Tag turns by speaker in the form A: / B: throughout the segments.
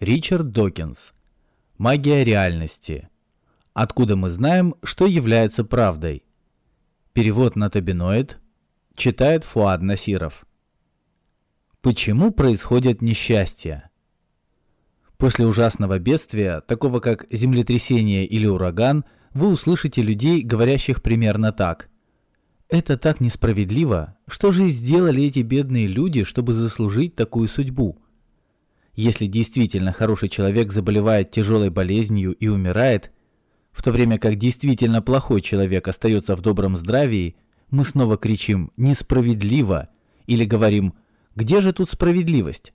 A: Ричард Докинс. Магия реальности. Откуда мы знаем, что является правдой? Перевод на табиноид. Читает Фуад Насиров. Почему происходят несчастья? После ужасного бедствия, такого как землетрясение или ураган, вы услышите людей, говорящих примерно так. «Это так несправедливо. Что же сделали эти бедные люди, чтобы заслужить такую судьбу?» Если действительно хороший человек заболевает тяжелой болезнью и умирает, в то время как действительно плохой человек остается в добром здравии, мы снова кричим «несправедливо» или говорим «где же тут справедливость?».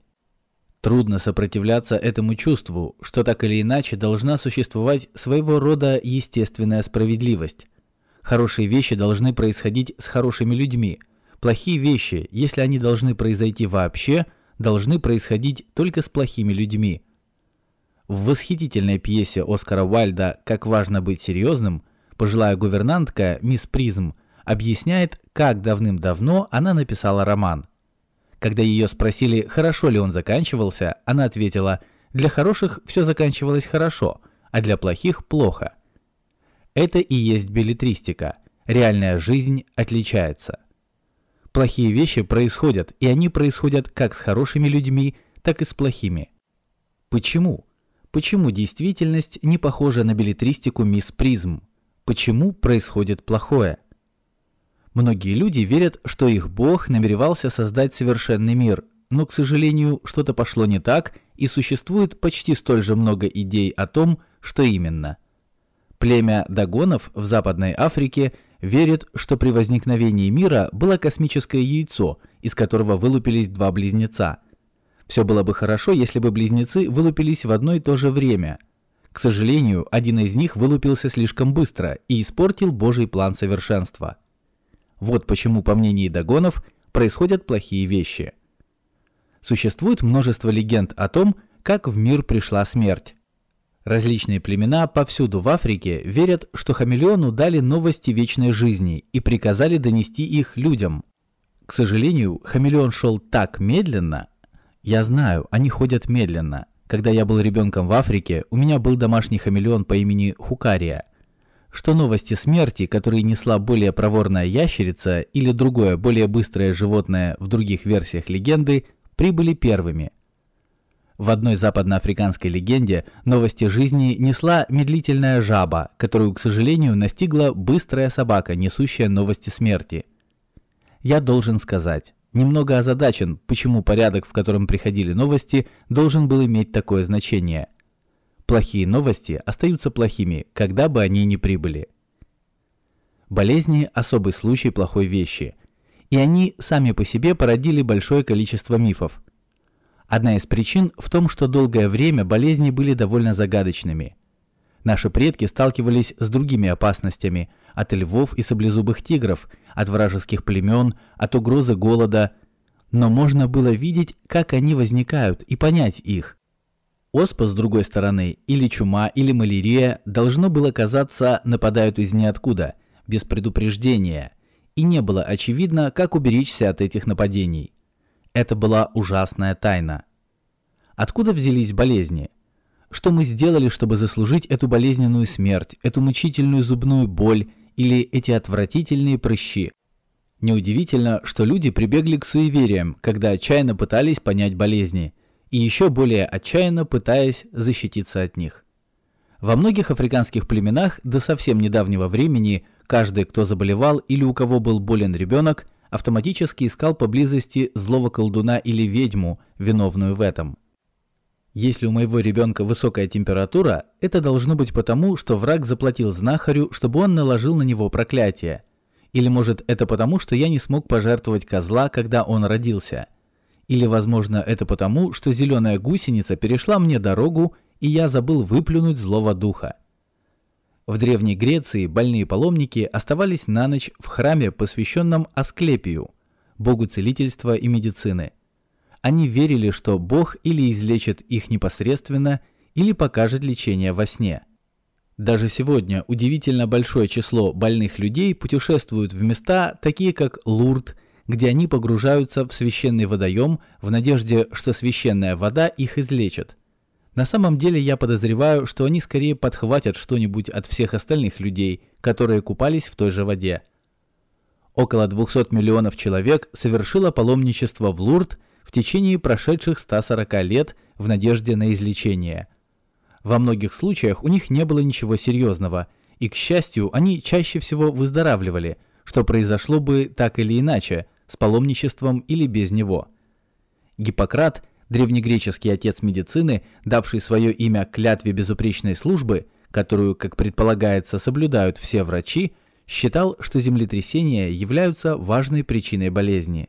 A: Трудно сопротивляться этому чувству, что так или иначе должна существовать своего рода естественная справедливость. Хорошие вещи должны происходить с хорошими людьми. Плохие вещи, если они должны произойти вообще – должны происходить только с плохими людьми. В восхитительной пьесе Оскара Уайльда «Как важно быть серьезным» пожилая гувернантка мисс Призм объясняет, как давным-давно она написала роман. Когда ее спросили, хорошо ли он заканчивался, она ответила, для хороших все заканчивалось хорошо, а для плохих – плохо. Это и есть билетристика. Реальная жизнь отличается. Плохие вещи происходят, и они происходят как с хорошими людьми, так и с плохими. Почему? Почему действительность не похожа на билетристику мисс Призм? Почему происходит плохое? Многие люди верят, что их бог намеревался создать совершенный мир, но, к сожалению, что-то пошло не так, и существует почти столь же много идей о том, что именно. Племя Дагонов в Западной Африке верит, что при возникновении мира было космическое яйцо, из которого вылупились два близнеца. Все было бы хорошо, если бы близнецы вылупились в одно и то же время. К сожалению, один из них вылупился слишком быстро и испортил Божий план совершенства. Вот почему, по мнению Дагонов, происходят плохие вещи. Существует множество легенд о том, как в мир пришла смерть. Различные племена повсюду в Африке верят, что хамелеону дали новости вечной жизни и приказали донести их людям. К сожалению, хамелеон шел так медленно. Я знаю, они ходят медленно. Когда я был ребенком в Африке, у меня был домашний хамелеон по имени Хукария. Что новости смерти, которые несла более проворная ящерица или другое более быстрое животное в других версиях легенды, прибыли первыми – в одной западноафриканской легенде новости жизни несла медлительная жаба, которую, к сожалению, настигла быстрая собака, несущая новости смерти. Я должен сказать, немного озадачен, почему порядок, в котором приходили новости, должен был иметь такое значение. Плохие новости остаются плохими, когда бы они ни прибыли. Болезни – особый случай плохой вещи, и они сами по себе породили большое количество мифов – Одна из причин в том, что долгое время болезни были довольно загадочными. Наши предки сталкивались с другими опасностями – от львов и саблезубых тигров, от вражеских племен, от угрозы голода. Но можно было видеть, как они возникают, и понять их. Оспа, с другой стороны, или чума, или малярия, должно было казаться, нападают из ниоткуда, без предупреждения, и не было очевидно, как уберечься от этих нападений. Это была ужасная тайна. Откуда взялись болезни? Что мы сделали, чтобы заслужить эту болезненную смерть, эту мучительную зубную боль или эти отвратительные прыщи? Неудивительно, что люди прибегли к суевериям, когда отчаянно пытались понять болезни, и еще более отчаянно пытаясь защититься от них. Во многих африканских племенах до совсем недавнего времени каждый, кто заболевал или у кого был болен ребенок, автоматически искал поблизости злого колдуна или ведьму, виновную в этом. Если у моего ребенка высокая температура, это должно быть потому, что враг заплатил знахарю, чтобы он наложил на него проклятие. Или может это потому, что я не смог пожертвовать козла, когда он родился. Или возможно это потому, что зеленая гусеница перешла мне дорогу, и я забыл выплюнуть злого духа. В Древней Греции больные паломники оставались на ночь в храме, посвященном Асклепию, богу целительства и медицины. Они верили, что бог или излечит их непосредственно, или покажет лечение во сне. Даже сегодня удивительно большое число больных людей путешествуют в места, такие как Лурд, где они погружаются в священный водоем в надежде, что священная вода их излечит. На самом деле я подозреваю, что они скорее подхватят что-нибудь от всех остальных людей, которые купались в той же воде. Около 200 миллионов человек совершило паломничество в Лурд в течение прошедших 140 лет в надежде на излечение. Во многих случаях у них не было ничего серьезного, и, к счастью, они чаще всего выздоравливали, что произошло бы так или иначе, с паломничеством или без него. Гиппократ – древнегреческий отец медицины, давший свое имя клятве безупречной службы, которую, как предполагается, соблюдают все врачи, считал, что землетрясения являются важной причиной болезни.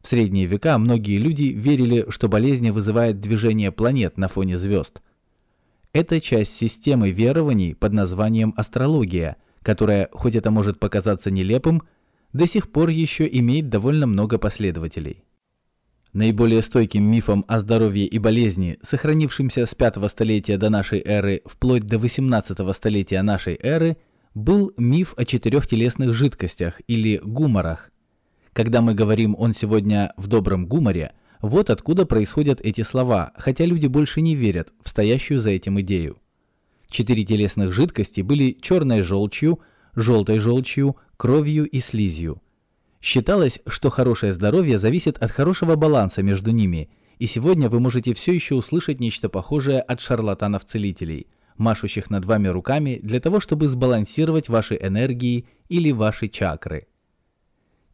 A: В средние века многие люди верили, что болезнь вызывает движение планет на фоне звезд. Это часть системы верований под названием астрология, которая, хоть это может показаться нелепым, до сих пор еще имеет довольно много последователей. Наиболее стойким мифом о здоровье и болезни, сохранившимся с 5 столетия до нашей эры вплоть до 18 столетия нашей эры, был миф о четырех телесных жидкостях или гуморах. Когда мы говорим «он сегодня в добром гуморе», вот откуда происходят эти слова, хотя люди больше не верят в стоящую за этим идею. Четыре телесных жидкости были черной желчью, желтой желчью, кровью и слизью – Считалось, что хорошее здоровье зависит от хорошего баланса между ними, и сегодня вы можете все еще услышать нечто похожее от шарлатанов-целителей, машущих над вами руками для того, чтобы сбалансировать ваши энергии или ваши чакры.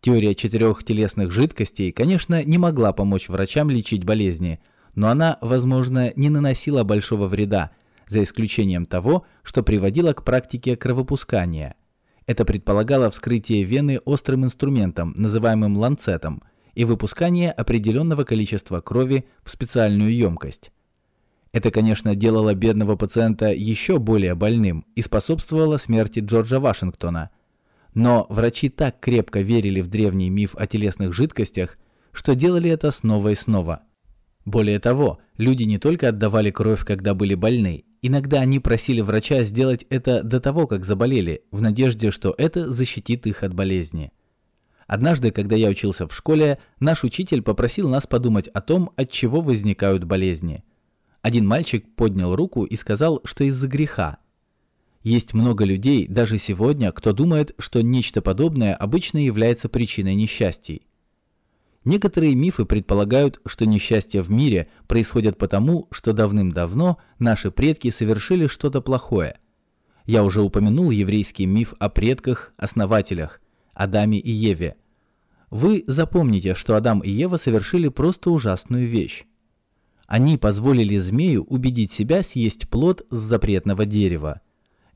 A: Теория четырех телесных жидкостей, конечно, не могла помочь врачам лечить болезни, но она, возможно, не наносила большого вреда, за исключением того, что приводило к практике кровопускания – это предполагало вскрытие вены острым инструментом, называемым ланцетом, и выпускание определенного количества крови в специальную емкость. Это, конечно, делало бедного пациента еще более больным и способствовало смерти Джорджа Вашингтона. Но врачи так крепко верили в древний миф о телесных жидкостях, что делали это снова и снова. Более того, люди не только отдавали кровь, когда были больны, Иногда они просили врача сделать это до того, как заболели, в надежде, что это защитит их от болезни. Однажды, когда я учился в школе, наш учитель попросил нас подумать о том, от чего возникают болезни. Один мальчик поднял руку и сказал, что из-за греха. Есть много людей, даже сегодня, кто думает, что нечто подобное обычно является причиной несчастий. Некоторые мифы предполагают, что несчастья в мире происходят потому, что давным-давно наши предки совершили что-то плохое. Я уже упомянул еврейский миф о предках-основателях, Адаме и Еве. Вы запомните, что Адам и Ева совершили просто ужасную вещь. Они позволили змею убедить себя съесть плод с запретного дерева –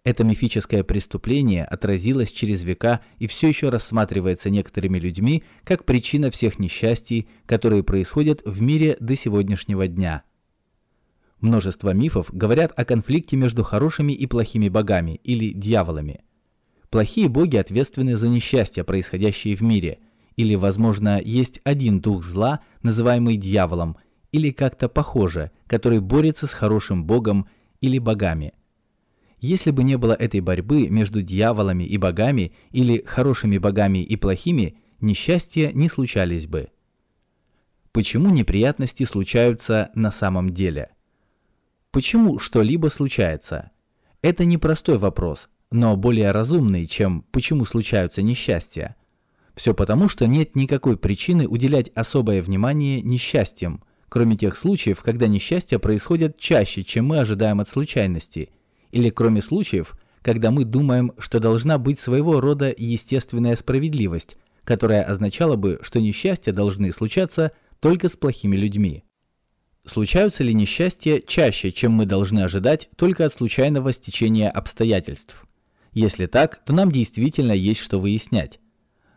A: это мифическое преступление отразилось через века и все еще рассматривается некоторыми людьми как причина всех несчастий, которые происходят в мире до сегодняшнего дня. Множество мифов говорят о конфликте между хорошими и плохими богами или дьяволами. Плохие боги ответственны за несчастья, происходящие в мире, или, возможно, есть один дух зла, называемый дьяволом, или как-то похоже, который борется с хорошим богом или богами – если бы не было этой борьбы между дьяволами и богами или хорошими богами и плохими, несчастья не случались бы. Почему неприятности случаются на самом деле? Почему что-либо случается? Это непростой вопрос, но более разумный, чем почему случаются несчастья. Все потому, что нет никакой причины уделять особое внимание несчастьям, кроме тех случаев, когда несчастья происходят чаще, чем мы ожидаем от случайности – или кроме случаев, когда мы думаем, что должна быть своего рода естественная справедливость, которая означала бы, что несчастья должны случаться только с плохими людьми. Случаются ли несчастья чаще, чем мы должны ожидать только от случайного стечения обстоятельств? Если так, то нам действительно есть что выяснять.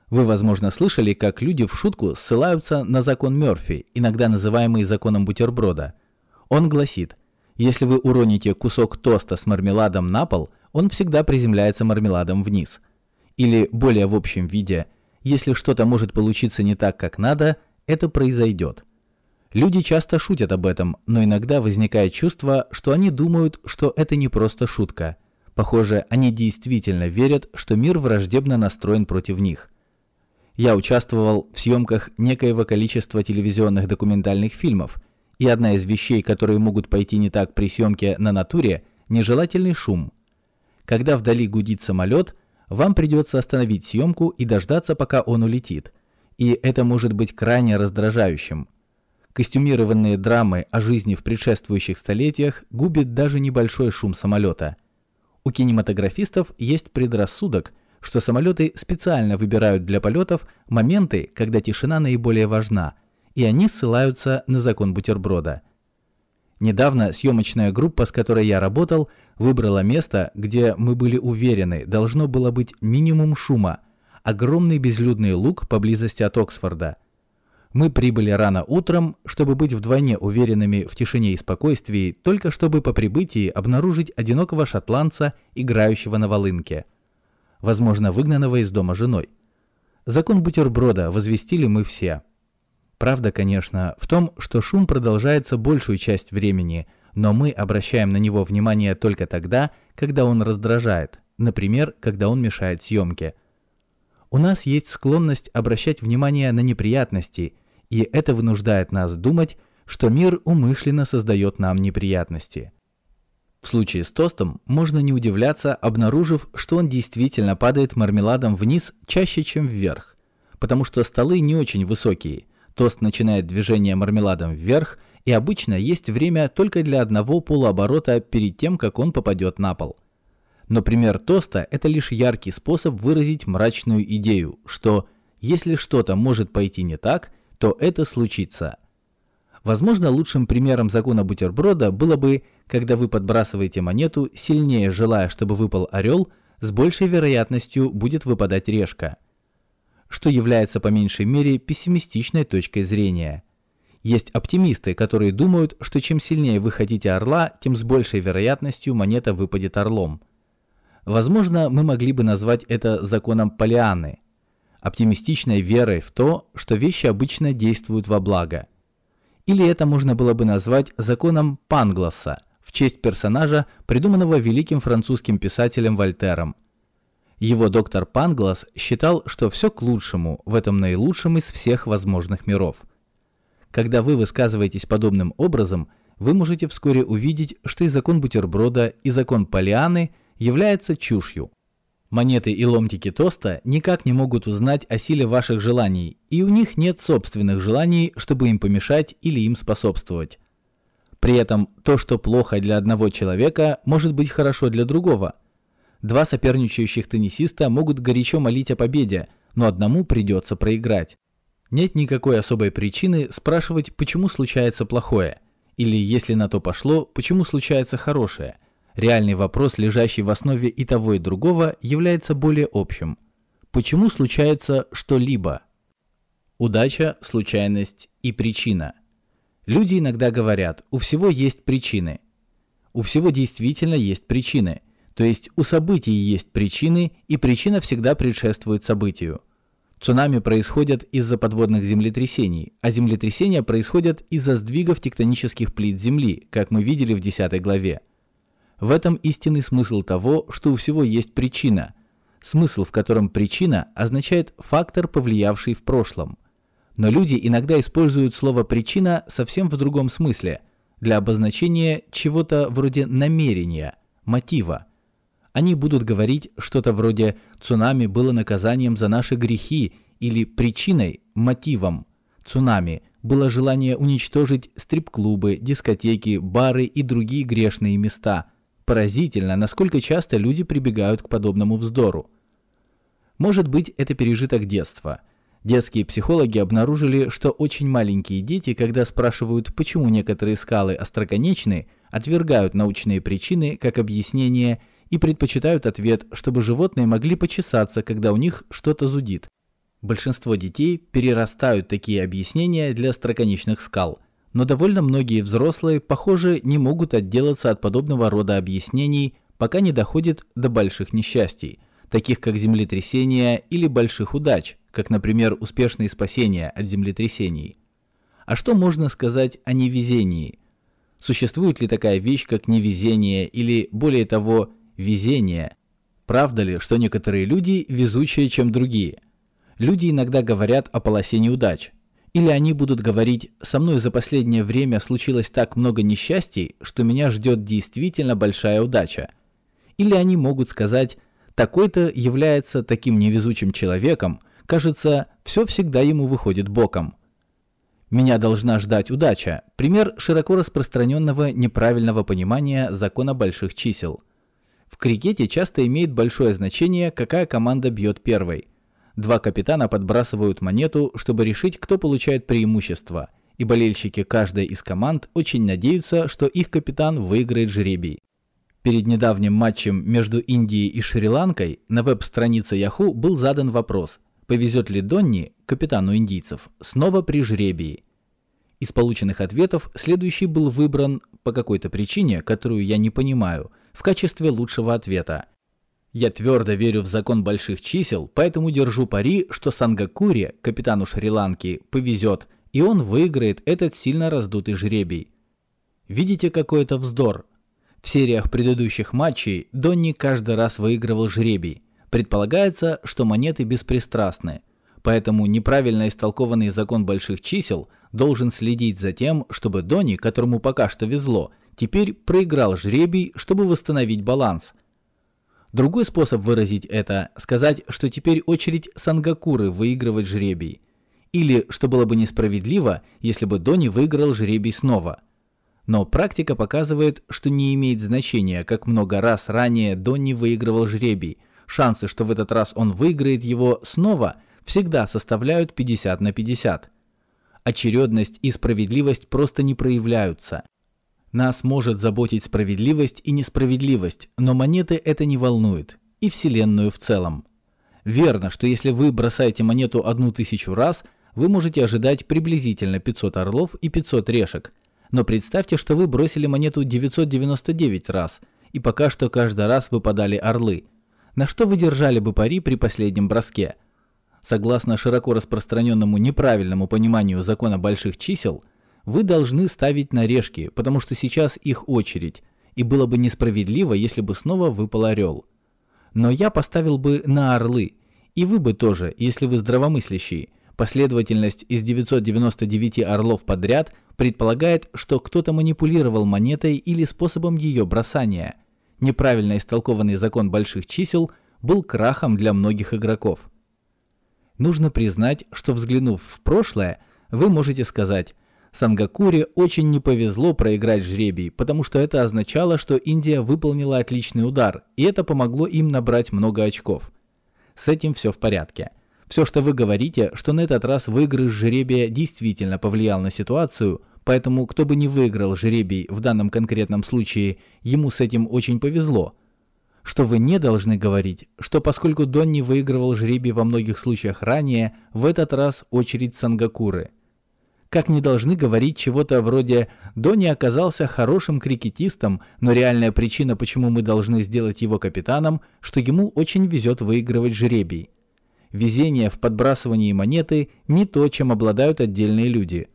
A: Вы, возможно, слышали, как люди в шутку ссылаются на закон Мёрфи, иногда называемый законом бутерброда. Он гласит, если вы уроните кусок тоста с мармеладом на пол, он всегда приземляется мармеладом вниз. Или более в общем виде, если что-то может получиться не так, как надо, это произойдет. Люди часто шутят об этом, но иногда возникает чувство, что они думают, что это не просто шутка. Похоже, они действительно верят, что мир враждебно настроен против них. Я участвовал в съемках некоего количества телевизионных документальных фильмов – И одна из вещей, которые могут пойти не так при съемке на натуре – нежелательный шум. Когда вдали гудит самолет, вам придется остановить съемку и дождаться, пока он улетит. И это может быть крайне раздражающим. Костюмированные драмы о жизни в предшествующих столетиях губит даже небольшой шум самолета. У кинематографистов есть предрассудок, что самолеты специально выбирают для полетов моменты, когда тишина наиболее важна, и они ссылаются на закон бутерброда. Недавно съемочная группа, с которой я работал, выбрала место, где мы были уверены, должно было быть минимум шума, огромный безлюдный луг поблизости от Оксфорда. Мы прибыли рано утром, чтобы быть вдвойне уверенными в тишине и спокойствии, только чтобы по прибытии обнаружить одинокого шотландца, играющего на волынке – возможно, выгнанного из дома женой. Закон бутерброда возвестили мы все. Правда, конечно, в том, что шум продолжается большую часть времени, но мы обращаем на него внимание только тогда, когда он раздражает, например, когда он мешает съемке. У нас есть склонность обращать внимание на неприятности, и это вынуждает нас думать, что мир умышленно создает нам неприятности. В случае с тостом можно не удивляться, обнаружив, что он действительно падает мармеладом вниз чаще, чем вверх, потому что столы не очень высокие. Тост начинает движение мармеладом вверх, и обычно есть время только для одного полуоборота перед тем, как он попадет на пол. Но пример тоста – это лишь яркий способ выразить мрачную идею, что если что-то может пойти не так, то это случится. Возможно, лучшим примером закона бутерброда было бы когда вы подбрасываете монету, сильнее желая, чтобы выпал орел, с большей вероятностью будет выпадать решка. Что является по меньшей мере пессимистичной точкой зрения. Есть оптимисты, которые думают, что чем сильнее вы хотите орла, тем с большей вероятностью монета выпадет орлом. Возможно, мы могли бы назвать это законом Полианы, оптимистичной верой в то, что вещи обычно действуют во благо. Или это можно было бы назвать законом Пангласа – в честь персонажа, придуманного великим французским писателем Вольтером. Его доктор Панглас считал, что все к лучшему в этом наилучшем из всех возможных миров. Когда вы высказываетесь подобным образом, вы можете вскоре увидеть, что и закон бутерброда, и закон Полианы является чушью. Монеты и ломтики тоста никак не могут узнать о силе ваших желаний, и у них нет собственных желаний, чтобы им помешать или им способствовать. При этом то, что плохо для одного человека, может быть хорошо для другого. Два соперничающих теннисиста могут горячо молить о победе, но одному придется проиграть. Нет никакой особой причины спрашивать, почему случается плохое, или, если на то пошло, почему случается хорошее. Реальный вопрос, лежащий в основе и того, и другого, является более общим. Почему случается что-либо? Удача, случайность и причина – Люди иногда говорят, у всего есть причины. У всего действительно есть причины. То есть у событий есть причины, и причина всегда предшествует событию. Цунами происходят из-за подводных землетрясений, а землетрясения происходят из-за сдвигов тектонических плит Земли, как мы видели в 10 главе. В этом истинный смысл того, что у всего есть причина. Смысл, в котором причина означает фактор, повлиявший в прошлом – но люди иногда используют слово «причина» совсем в другом смысле, для обозначения чего-то вроде намерения, мотива. Они будут говорить что-то вроде «цунами было наказанием за наши грехи» или «причиной, мотивом». Цунами было желание уничтожить стрип-клубы, дискотеки, бары и другие грешные места. Поразительно, насколько часто люди прибегают к подобному вздору. Может быть, это пережиток детства – Детские психологи обнаружили, что очень маленькие дети, когда спрашивают, почему некоторые скалы остроконечны, отвергают научные причины как объяснение и предпочитают ответ, чтобы животные могли почесаться, когда у них что-то зудит. Большинство детей перерастают такие объяснения для остроконечных скал, но довольно многие взрослые, похоже, не могут отделаться от подобного рода объяснений, пока не доходит до больших несчастий, таких как землетрясения или больших удач, как, например, успешные спасения от землетрясений. А что можно сказать о невезении? Существует ли такая вещь, как невезение или, более того, везение? Правда ли, что некоторые люди везучее, чем другие? Люди иногда говорят о полосе неудач. Или они будут говорить «со мной за последнее время случилось так много несчастий, что меня ждет действительно большая удача». Или они могут сказать «такой-то является таким невезучим человеком, кажется, все всегда ему выходит боком». Меня должна ждать удача. Пример широко распространенного неправильного понимания закона больших чисел. В крикете часто имеет большое значение, какая команда бьет первой – Два капитана подбрасывают монету, чтобы решить, кто получает преимущество, и болельщики каждой из команд очень надеются, что их капитан выиграет жребий. Перед недавним матчем между Индией и Шри-Ланкой на веб-странице Yahoo был задан вопрос, повезет ли Донни, капитану индийцев, снова при жребии. Из полученных ответов следующий был выбран по какой-то причине, которую я не понимаю, в качестве лучшего ответа. Я твердо верю в закон больших чисел, поэтому держу пари, что Сангакуре, капитану Шри-Ланки, повезет, и он выиграет этот сильно раздутый жребий. Видите, какой это вздор? В сериях предыдущих матчей Донни каждый раз выигрывал жребий. Предполагается, что монеты беспристрастны. Поэтому неправильно истолкованный закон больших чисел должен следить за тем, чтобы Донни, которому пока что везло, теперь проиграл жребий, чтобы восстановить баланс – Другой способ выразить это – сказать, что теперь очередь Сангакуры выигрывать жребий. Или, что было бы несправедливо, если бы Дони выиграл жребий снова. Но практика показывает, что не имеет значения, как много раз ранее Донни выигрывал жребий. Шансы, что в этот раз он выиграет его снова, всегда составляют 50 на 50. Очередность и справедливость просто не проявляются. Нас может заботить справедливость и несправедливость, но монеты это не волнует, и Вселенную в целом. Верно, что если вы бросаете монету одну тысячу раз, вы можете ожидать приблизительно 500 орлов и 500 решек. Но представьте, что вы бросили монету 999 раз, и пока что каждый раз выпадали орлы. На что вы держали бы пари при последнем броске? Согласно широко распространенному неправильному пониманию закона больших чисел, вы должны ставить на решки, потому что сейчас их очередь, и было бы несправедливо, если бы снова выпал орел. Но я поставил бы на орлы, и вы бы тоже, если вы здравомыслящие. Последовательность из 999 орлов подряд предполагает, что кто-то манипулировал монетой или способом ее бросания. Неправильно истолкованный закон больших чисел был крахом для многих игроков. Нужно признать, что взглянув в прошлое, вы можете сказать Сангакуре очень не повезло проиграть жребий, потому что это означало, что Индия выполнила отличный удар, и это помогло им набрать много очков. С этим все в порядке. Все, что вы говорите, что на этот раз выигрыш жребия действительно повлиял на ситуацию, поэтому кто бы не выиграл жребий в данном конкретном случае, ему с этим очень повезло. Что вы не должны говорить, что поскольку Донни выигрывал жребий во многих случаях ранее, в этот раз очередь Сангакуры – как не должны говорить чего-то вроде «Дони оказался хорошим крикетистом, но реальная причина, почему мы должны сделать его капитаном, что ему очень везет выигрывать жребий». Везение в подбрасывании монеты не то, чем обладают отдельные люди.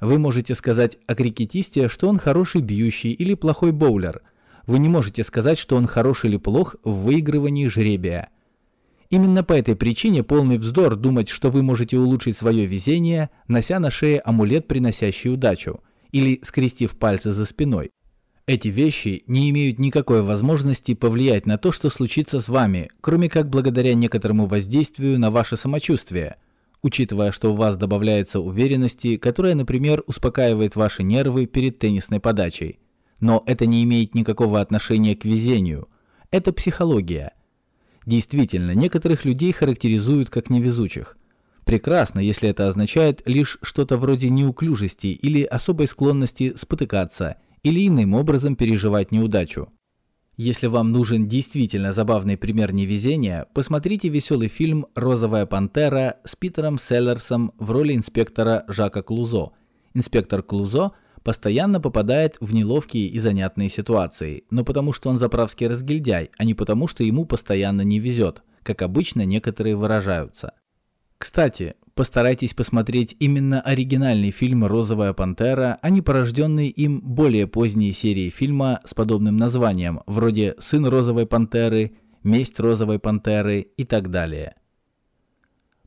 A: Вы можете сказать о крикетисте, что он хороший бьющий или плохой боулер. Вы не можете сказать, что он хорош или плох в выигрывании жребия. Именно по этой причине полный вздор думать, что вы можете улучшить свое везение, нося на шее амулет, приносящий удачу, или скрестив пальцы за спиной. Эти вещи не имеют никакой возможности повлиять на то, что случится с вами, кроме как благодаря некоторому воздействию на ваше самочувствие, учитывая, что у вас добавляется уверенности, которая, например, успокаивает ваши нервы перед теннисной подачей. Но это не имеет никакого отношения к везению. Это психология – Действительно, некоторых людей характеризуют как невезучих. Прекрасно, если это означает лишь что-то вроде неуклюжести или особой склонности спотыкаться или иным образом переживать неудачу. Если вам нужен действительно забавный пример невезения, посмотрите веселый фильм «Розовая пантера» с Питером Селлерсом в роли инспектора Жака Клузо. Инспектор Клузо – постоянно попадает в неловкие и занятные ситуации, но потому что он заправский разгильдяй, а не потому что ему постоянно не везет, как обычно некоторые выражаются. Кстати, постарайтесь посмотреть именно оригинальный фильм «Розовая пантера», а не порожденные им более поздние серии фильма с подобным названием, вроде «Сын розовой пантеры», «Месть розовой пантеры» и так далее.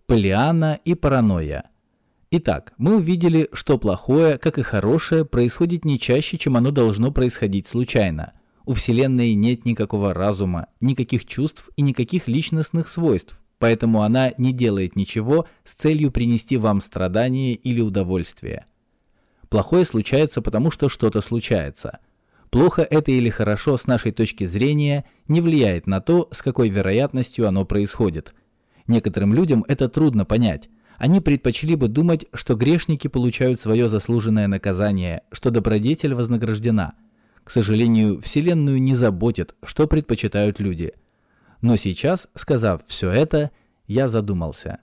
A: Полиана и паранойя – Итак, мы увидели, что плохое, как и хорошее, происходит не чаще, чем оно должно происходить случайно. У Вселенной нет никакого разума, никаких чувств и никаких личностных свойств, поэтому она не делает ничего с целью принести вам страдание или удовольствие. Плохое случается потому, что что-то случается. Плохо это или хорошо с нашей точки зрения не влияет на то, с какой вероятностью оно происходит. Некоторым людям это трудно понять. Они предпочли бы думать, что грешники получают свое заслуженное наказание, что добродетель вознаграждена. К сожалению, Вселенную не заботит, что предпочитают люди. Но сейчас, сказав все это, я задумался.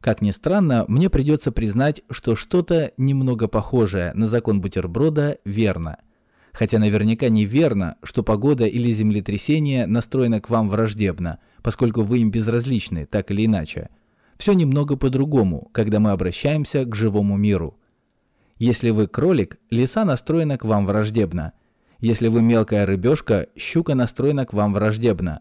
A: Как ни странно, мне придется признать, что что-то немного похожее на закон бутерброда верно. Хотя наверняка не верно, что погода или землетрясение настроено к вам враждебно, поскольку вы им безразличны, так или иначе. Все немного по-другому, когда мы обращаемся к живому миру. Если вы кролик, лиса настроена к вам враждебно. Если вы мелкая рыбешка, щука настроена к вам враждебно.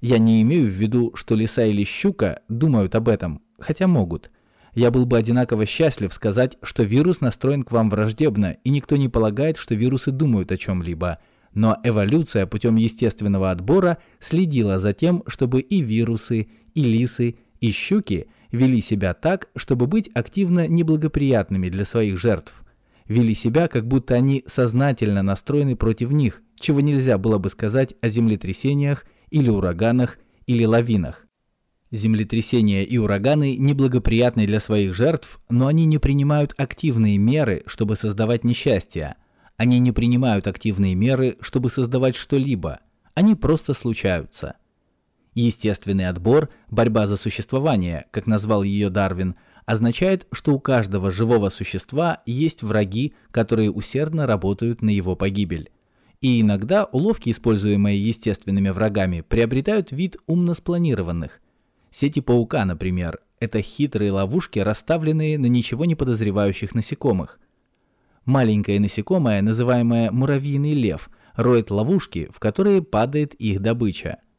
A: Я не имею в виду, что лиса или щука думают об этом, хотя могут. Я был бы одинаково счастлив сказать, что вирус настроен к вам враждебно, и никто не полагает, что вирусы думают о чем-либо. Но эволюция путем естественного отбора следила за тем, чтобы и вирусы, и лисы, и щуки вели себя так, чтобы быть активно неблагоприятными для своих жертв. Вели себя, как будто они сознательно настроены против них, чего нельзя было бы сказать о землетрясениях или ураганах или лавинах. Землетрясения и ураганы неблагоприятны для своих жертв, но они не принимают активные меры, чтобы создавать несчастья. Они не принимают активные меры, чтобы создавать что-либо. Они просто случаются. Естественный отбор, борьба за существование, как назвал ее Дарвин, означает, что у каждого живого существа есть враги, которые усердно работают на его погибель. И иногда уловки, используемые естественными врагами, приобретают вид умно спланированных. Сети паука, например, это хитрые ловушки, расставленные на ничего не подозревающих насекомых. Маленькое насекомое, называемое муравьиный лев, роет ловушки, в которые падает их добыча –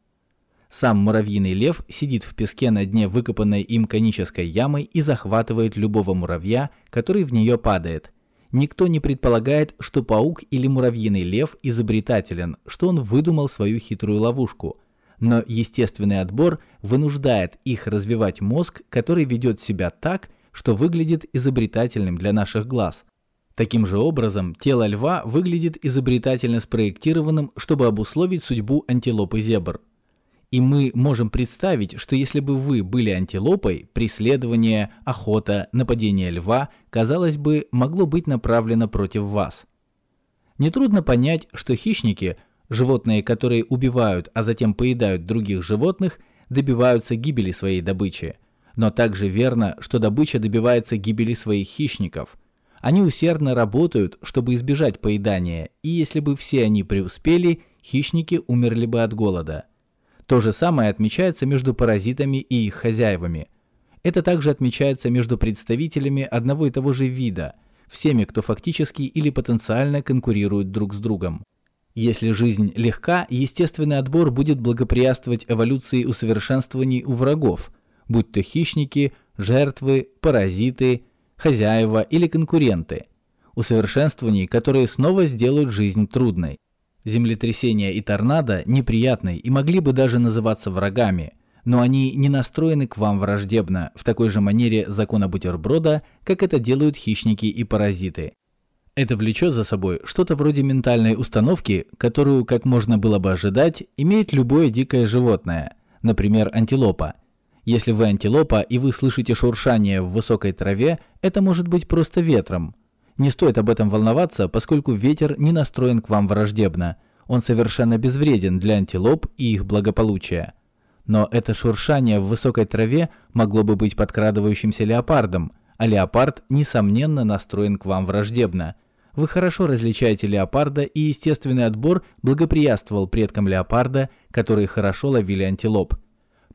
A: сам муравьиный лев сидит в песке на дне выкопанной им конической ямы и захватывает любого муравья, который в нее падает. Никто не предполагает, что паук или муравьиный лев изобретателен, что он выдумал свою хитрую ловушку. Но естественный отбор вынуждает их развивать мозг, который ведет себя так, что выглядит изобретательным для наших глаз. Таким же образом, тело льва выглядит изобретательно спроектированным, чтобы обусловить судьбу антилопы зебр. И мы можем представить, что если бы вы были антилопой, преследование, охота, нападение льва, казалось бы, могло быть направлено против вас. Нетрудно понять, что хищники, животные, которые убивают, а затем поедают других животных, добиваются гибели своей добычи. Но также верно, что добыча добивается гибели своих хищников. Они усердно работают, чтобы избежать поедания, и если бы все они преуспели, хищники умерли бы от голода. То же самое отмечается между паразитами и их хозяевами. Это также отмечается между представителями одного и того же вида, всеми, кто фактически или потенциально конкурирует друг с другом. Если жизнь легка, естественный отбор будет благоприятствовать эволюции усовершенствований у врагов, будь то хищники, жертвы, паразиты, хозяева или конкуренты, усовершенствований, которые снова сделают жизнь трудной. Землетрясения и торнадо неприятны и могли бы даже называться врагами, но они не настроены к вам враждебно в такой же манере закона бутерброда, как это делают хищники и паразиты. Это влечет за собой что-то вроде ментальной установки, которую, как можно было бы ожидать, имеет любое дикое животное, например, антилопа. Если вы антилопа и вы слышите шуршание в высокой траве, это может быть просто ветром – не стоит об этом волноваться, поскольку ветер не настроен к вам враждебно. Он совершенно безвреден для антилоп и их благополучия. Но это шуршание в высокой траве могло бы быть подкрадывающимся леопардом, а леопард, несомненно, настроен к вам враждебно. Вы хорошо различаете леопарда, и естественный отбор благоприятствовал предкам леопарда, которые хорошо ловили антилоп.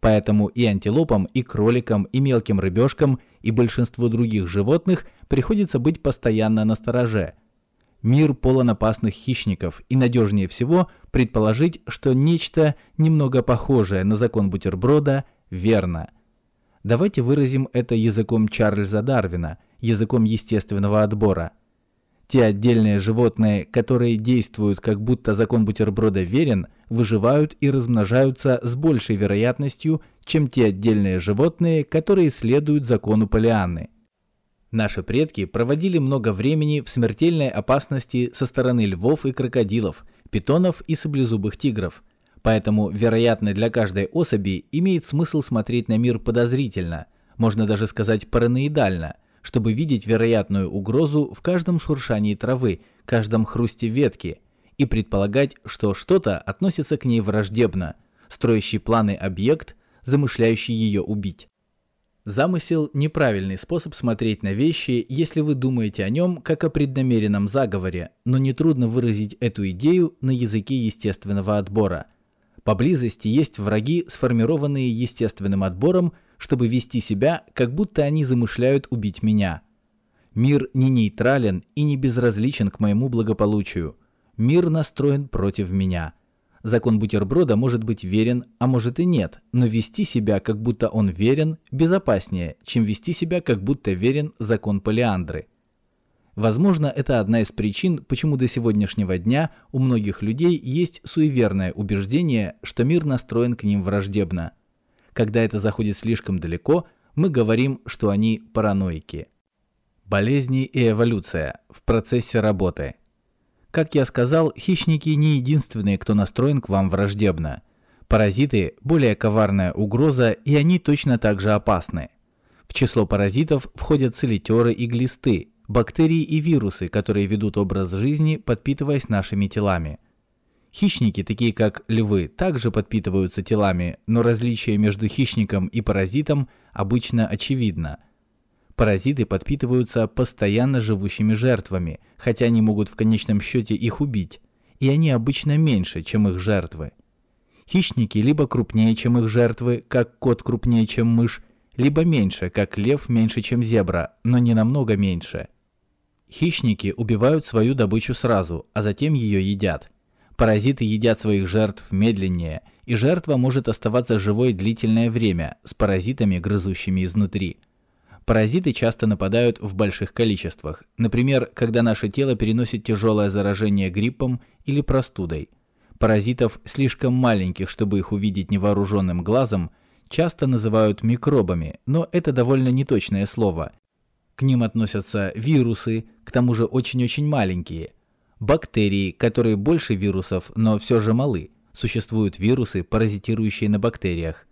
A: Поэтому и антилопам, и кроликам, и мелким рыбешкам, и большинству других животных приходится быть постоянно на стороже. Мир полон опасных хищников, и надежнее всего предположить, что нечто немного похожее на закон бутерброда верно. Давайте выразим это языком Чарльза Дарвина, языком естественного отбора. Те отдельные животные, которые действуют как будто закон бутерброда верен, выживают и размножаются с большей вероятностью, чем те отдельные животные, которые следуют закону Полианны. Наши предки проводили много времени в смертельной опасности со стороны львов и крокодилов, питонов и саблезубых тигров. Поэтому, вероятно, для каждой особи имеет смысл смотреть на мир подозрительно, можно даже сказать параноидально, чтобы видеть вероятную угрозу в каждом шуршании травы, каждом хрусте ветки, и предполагать, что что-то относится к ней враждебно, строящий планы объект, замышляющий ее убить. Замысел – неправильный способ смотреть на вещи, если вы думаете о нем как о преднамеренном заговоре, но нетрудно выразить эту идею на языке естественного отбора. Поблизости есть враги, сформированные естественным отбором, чтобы вести себя, как будто они замышляют убить меня. Мир не нейтрален и не безразличен к моему благополучию. Мир настроен против меня. Закон бутерброда может быть верен, а может и нет, но вести себя, как будто он верен, безопаснее, чем вести себя, как будто верен закон полиандры. Возможно, это одна из причин, почему до сегодняшнего дня у многих людей есть суеверное убеждение, что мир настроен к ним враждебно. Когда это заходит слишком далеко, мы говорим, что они параноики. Болезни и эволюция в процессе работы – как я сказал, хищники не единственные, кто настроен к вам враждебно. Паразиты – более коварная угроза, и они точно так же опасны. В число паразитов входят целитеры и глисты, бактерии и вирусы, которые ведут образ жизни, подпитываясь нашими телами. Хищники, такие как львы, также подпитываются телами, но различие между хищником и паразитом обычно очевидно – Паразиты подпитываются постоянно живущими жертвами, хотя они могут в конечном счете их убить, и они обычно меньше, чем их жертвы. Хищники либо крупнее, чем их жертвы, как кот крупнее, чем мышь, либо меньше, как лев меньше, чем зебра, но не намного меньше. Хищники убивают свою добычу сразу, а затем ее едят. Паразиты едят своих жертв медленнее, и жертва может оставаться живой длительное время с паразитами, грызущими изнутри. Паразиты часто нападают в больших количествах, например, когда наше тело переносит тяжелое заражение гриппом или простудой. Паразитов, слишком маленьких, чтобы их увидеть невооруженным глазом, часто называют микробами, но это довольно неточное слово. К ним относятся вирусы, к тому же очень-очень маленькие. Бактерии, которые больше вирусов, но все же малы. Существуют вирусы, паразитирующие на бактериях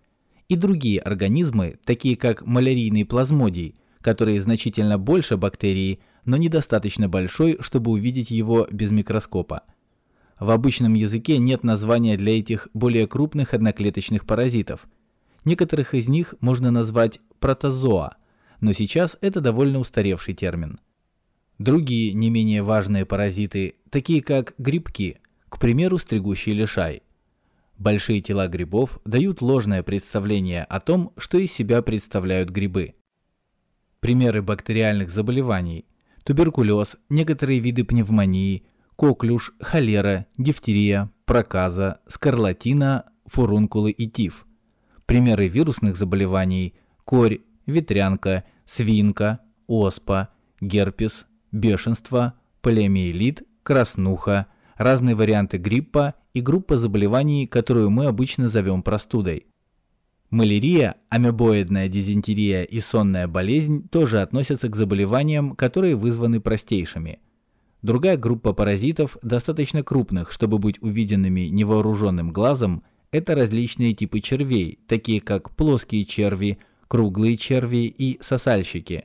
A: и другие организмы, такие как малярийный плазмодий, который значительно больше бактерии, но недостаточно большой, чтобы увидеть его без микроскопа. В обычном языке нет названия для этих более крупных одноклеточных паразитов. Некоторых из них можно назвать протозоа, но сейчас это довольно устаревший термин. Другие не менее важные паразиты, такие как грибки, к примеру, стригущий лишай, Большие тела грибов дают ложное представление о том, что из себя представляют грибы. Примеры бактериальных заболеваний – туберкулез, некоторые виды пневмонии, коклюш, холера, дифтерия, проказа, скарлатина, фурункулы и тиф. Примеры вирусных заболеваний – корь, ветрянка, свинка, оспа, герпес, бешенство, полиомиелит, краснуха, разные варианты гриппа и группа заболеваний, которую мы обычно зовем простудой. Малярия, амебоидная дизентерия и сонная болезнь тоже относятся к заболеваниям, которые вызваны простейшими. Другая группа паразитов, достаточно крупных, чтобы быть увиденными невооруженным глазом, это различные типы червей, такие как плоские черви, круглые черви и сосальщики.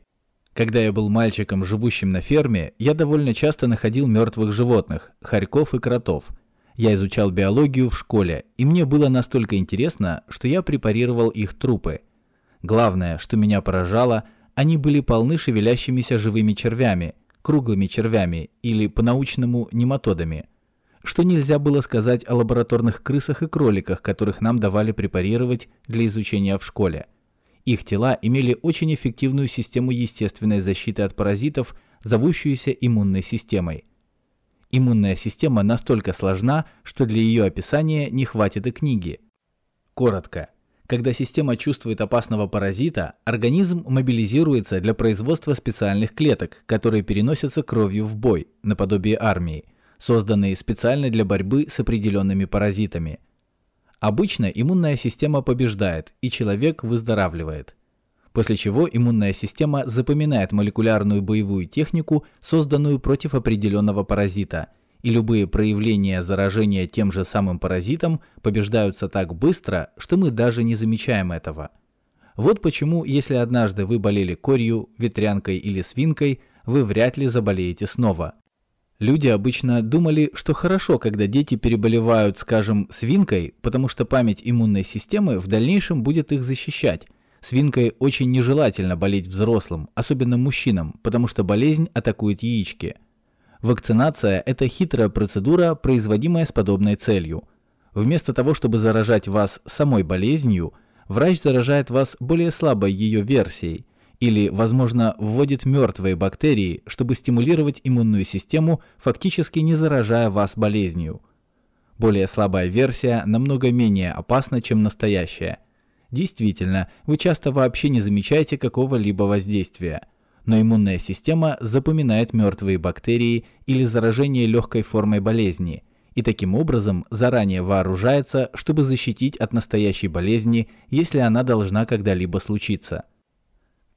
A: Когда я был мальчиком, живущим на ферме, я довольно часто находил мертвых животных, хорьков и кротов – я изучал биологию в школе, и мне было настолько интересно, что я препарировал их трупы. Главное, что меня поражало, они были полны шевелящимися живыми червями, круглыми червями или по-научному нематодами. Что нельзя было сказать о лабораторных крысах и кроликах, которых нам давали препарировать для изучения в школе. Их тела имели очень эффективную систему естественной защиты от паразитов, зовущуюся иммунной системой – Иммунная система настолько сложна, что для ее описания не хватит и книги. Коротко. Когда система чувствует опасного паразита, организм мобилизируется для производства специальных клеток, которые переносятся кровью в бой, наподобие армии, созданные специально для борьбы с определенными паразитами. Обычно иммунная система побеждает, и человек выздоравливает. После чего иммунная система запоминает молекулярную боевую технику, созданную против определенного паразита – и любые проявления заражения тем же самым паразитом побеждаются так быстро, что мы даже не замечаем этого. Вот почему, если однажды вы болели корью, ветрянкой или свинкой, вы вряд ли заболеете снова. Люди обычно думали, что хорошо, когда дети переболевают, скажем, свинкой, потому что память иммунной системы в дальнейшем будет их защищать. Свинкой очень нежелательно болеть взрослым, особенно мужчинам, потому что болезнь атакует яички – Вакцинация – это хитрая процедура, производимая с подобной целью. Вместо того, чтобы заражать вас самой болезнью, врач заражает вас более слабой ее версией или, возможно, вводит мертвые бактерии, чтобы стимулировать иммунную систему, фактически не заражая вас болезнью. Более слабая версия намного менее опасна, чем настоящая. Действительно, вы часто вообще не замечаете какого-либо воздействия – но иммунная система запоминает мертвые бактерии или заражение легкой формой болезни и таким образом заранее вооружается, чтобы защитить от настоящей болезни, если она должна когда-либо случиться.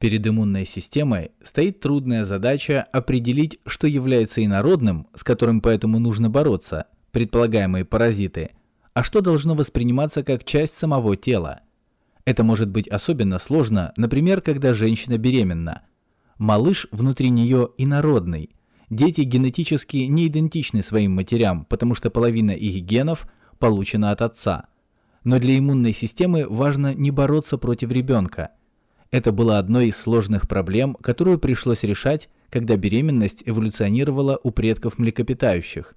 A: Перед иммунной системой стоит трудная задача определить, что является инородным, с которым поэтому нужно бороться, предполагаемые паразиты, а что должно восприниматься как часть самого тела. Это может быть особенно сложно, например, когда женщина беременна – Малыш внутри нее инородный. Дети генетически не идентичны своим матерям, потому что половина их генов получена от отца. Но для иммунной системы важно не бороться против ребенка. Это было одной из сложных проблем, которую пришлось решать, когда беременность эволюционировала у предков млекопитающих.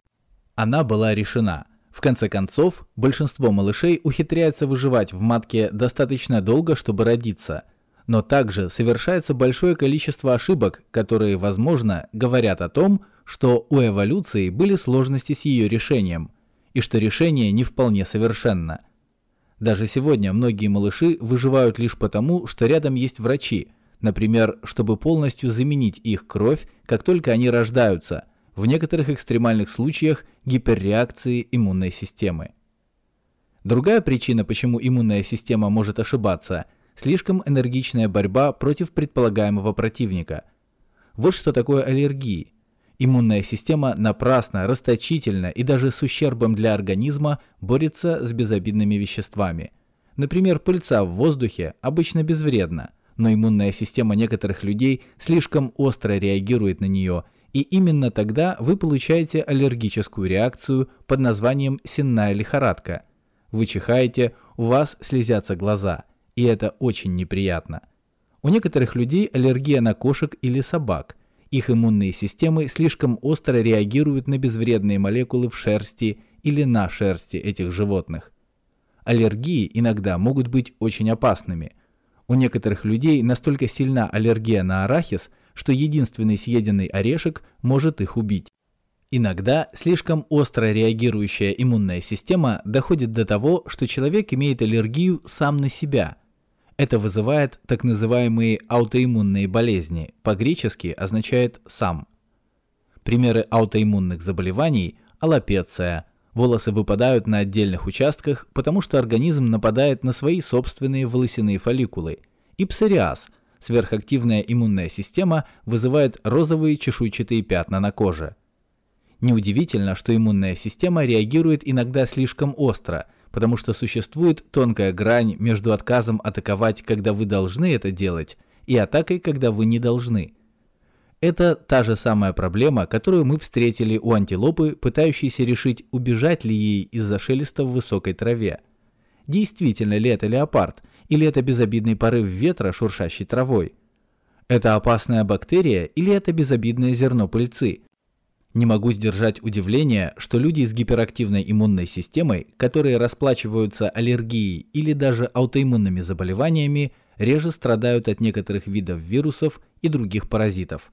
A: Она была решена. В конце концов, большинство малышей ухитряется выживать в матке достаточно долго, чтобы родиться – но также совершается большое количество ошибок, которые, возможно, говорят о том, что у эволюции были сложности с ее решением, и что решение не вполне совершенно. Даже сегодня многие малыши выживают лишь потому, что рядом есть врачи, например, чтобы полностью заменить их кровь, как только они рождаются, в некоторых экстремальных случаях гиперреакции иммунной системы. Другая причина, почему иммунная система может ошибаться – слишком энергичная борьба против предполагаемого противника. Вот что такое аллергии. Иммунная система напрасно, расточительно и даже с ущербом для организма борется с безобидными веществами. Например, пыльца в воздухе обычно безвредна, но иммунная система некоторых людей слишком остро реагирует на нее, и именно тогда вы получаете аллергическую реакцию под названием сенная лихорадка. Вы чихаете, у вас слезятся глаза – и это очень неприятно. У некоторых людей аллергия на кошек или собак. Их иммунные системы слишком остро реагируют на безвредные молекулы в шерсти или на шерсти этих животных. Аллергии иногда могут быть очень опасными. У некоторых людей настолько сильна аллергия на арахис, что единственный съеденный орешек может их убить. Иногда слишком остро реагирующая иммунная система доходит до того, что человек имеет аллергию сам на себя – это вызывает так называемые аутоиммунные болезни, по-гречески означает «сам». Примеры аутоиммунных заболеваний – аллопеция, волосы выпадают на отдельных участках, потому что организм нападает на свои собственные волосяные фолликулы, и псориаз – сверхактивная иммунная система вызывает розовые чешуйчатые пятна на коже. Неудивительно, что иммунная система реагирует иногда слишком остро – потому что существует тонкая грань между отказом атаковать, когда вы должны это делать, и атакой, когда вы не должны. Это та же самая проблема, которую мы встретили у антилопы, пытающейся решить, убежать ли ей из-за шелеста в высокой траве. Действительно ли это леопард, или это безобидный порыв ветра, шуршащий травой? Это опасная бактерия или это безобидное зерно пыльцы – не могу сдержать удивление, что люди с гиперактивной иммунной системой, которые расплачиваются аллергией или даже аутоиммунными заболеваниями, реже страдают от некоторых видов вирусов и других паразитов.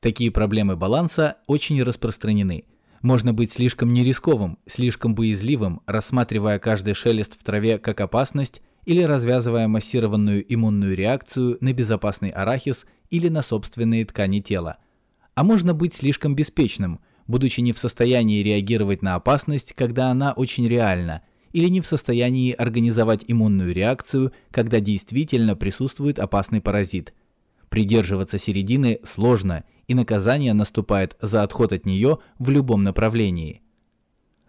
A: Такие проблемы баланса очень распространены. Можно быть слишком нерисковым, слишком боязливым, рассматривая каждый шелест в траве как опасность, или развязывая массированную иммунную реакцию на безопасный арахис или на собственные ткани тела. А можно быть слишком беспечным, будучи не в состоянии реагировать на опасность, когда она очень реальна, или не в состоянии организовать иммунную реакцию, когда действительно присутствует опасный паразит. Придерживаться середины сложно, и наказание наступает за отход от нее в любом направлении.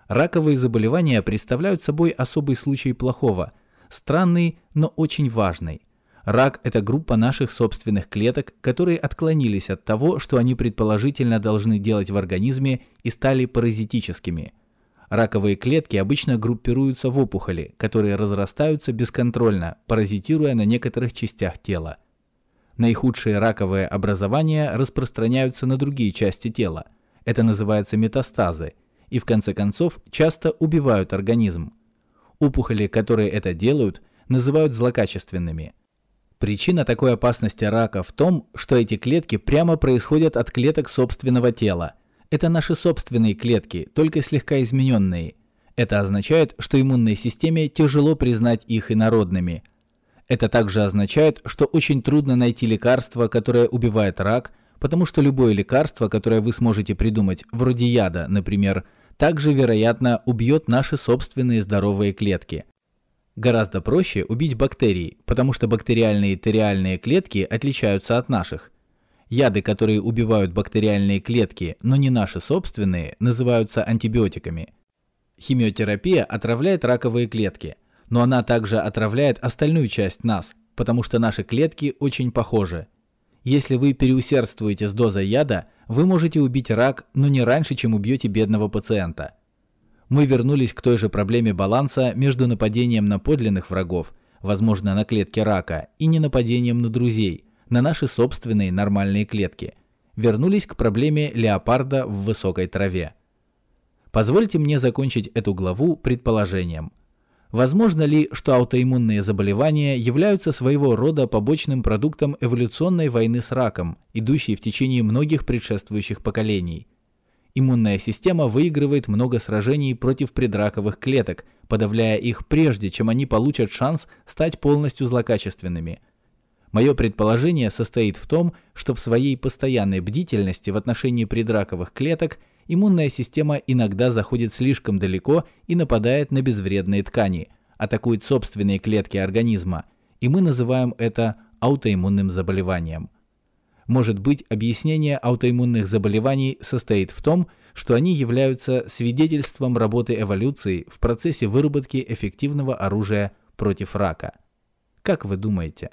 A: Раковые заболевания представляют собой особый случай плохого, странный, но очень важный. Рак – это группа наших собственных клеток, которые отклонились от того, что они предположительно должны делать в организме и стали паразитическими. Раковые клетки обычно группируются в опухоли, которые разрастаются бесконтрольно, паразитируя на некоторых частях тела. Наихудшие раковые образования распространяются на другие части тела. Это называется метастазы, и в конце концов часто убивают организм. Опухоли, которые это делают, называют злокачественными – Причина такой опасности рака в том, что эти клетки прямо происходят от клеток собственного тела. Это наши собственные клетки, только слегка измененные. Это означает, что иммунной системе тяжело признать их инородными. Это также означает, что очень трудно найти лекарство, которое убивает рак, потому что любое лекарство, которое вы сможете придумать, вроде яда, например, также, вероятно, убьет наши собственные здоровые клетки. Гораздо проще убить бактерии, потому что бактериальные терриальные клетки отличаются от наших. Яды, которые убивают бактериальные клетки, но не наши собственные, называются антибиотиками. Химиотерапия отравляет раковые клетки, но она также отравляет остальную часть нас, потому что наши клетки очень похожи. Если вы переусердствуете с дозой яда, вы можете убить рак, но не раньше, чем убьете бедного пациента мы вернулись к той же проблеме баланса между нападением на подлинных врагов, возможно, на клетки рака, и не нападением на друзей, на наши собственные нормальные клетки. Вернулись к проблеме леопарда в высокой траве. Позвольте мне закончить эту главу предположением. Возможно ли, что аутоиммунные заболевания являются своего рода побочным продуктом эволюционной войны с раком, идущей в течение многих предшествующих поколений? Иммунная система выигрывает много сражений против предраковых клеток, подавляя их прежде, чем они получат шанс стать полностью злокачественными. Мое предположение состоит в том, что в своей постоянной бдительности в отношении предраковых клеток иммунная система иногда заходит слишком далеко и нападает на безвредные ткани, атакует собственные клетки организма, и мы называем это аутоиммунным заболеванием. Может быть, объяснение аутоиммунных заболеваний состоит в том, что они являются свидетельством работы эволюции в процессе выработки эффективного оружия против рака. Как вы думаете?